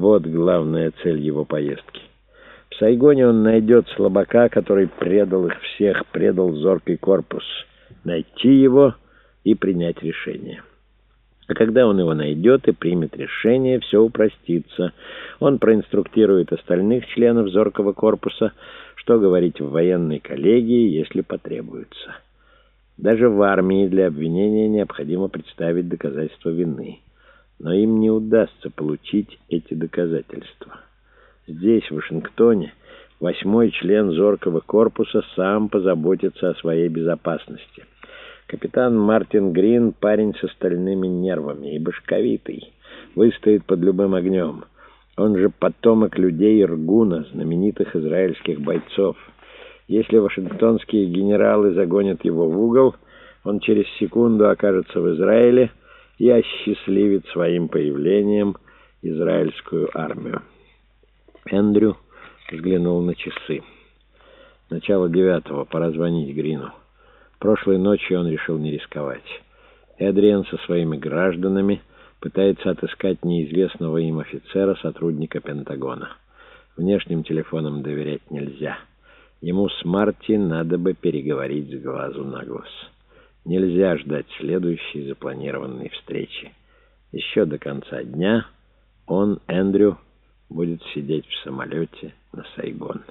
Вот главная цель его поездки. В Сайгоне он найдет слабака, который предал их всех, предал зоркий корпус. Найти его и принять решение. А когда он его найдет и примет решение, все упростится. Он проинструктирует остальных членов зоркого корпуса, что говорить в военной коллегии, если потребуется. Даже в армии для обвинения необходимо представить доказательства вины. Но им не удастся получить эти доказательства. Здесь, в Вашингтоне, восьмой член зоркого корпуса сам позаботится о своей безопасности. Капитан Мартин Грин — парень с остальными нервами и башковитый, выстоит под любым огнем. Он же потомок людей Иргуна, знаменитых израильских бойцов. Если вашингтонские генералы загонят его в угол, он через секунду окажется в Израиле и осчастливит своим появлением израильскую армию. Эндрю взглянул на часы. Начало девятого, пора звонить Грину. Прошлой ночью он решил не рисковать. Эдриан со своими гражданами пытается отыскать неизвестного им офицера, сотрудника Пентагона. Внешним телефонам доверять нельзя. Ему с Марти надо бы переговорить с глазу на глаз. Нельзя ждать следующей запланированной встречи. Еще до конца дня он, Эндрю, будет сидеть в самолете на Сайгон.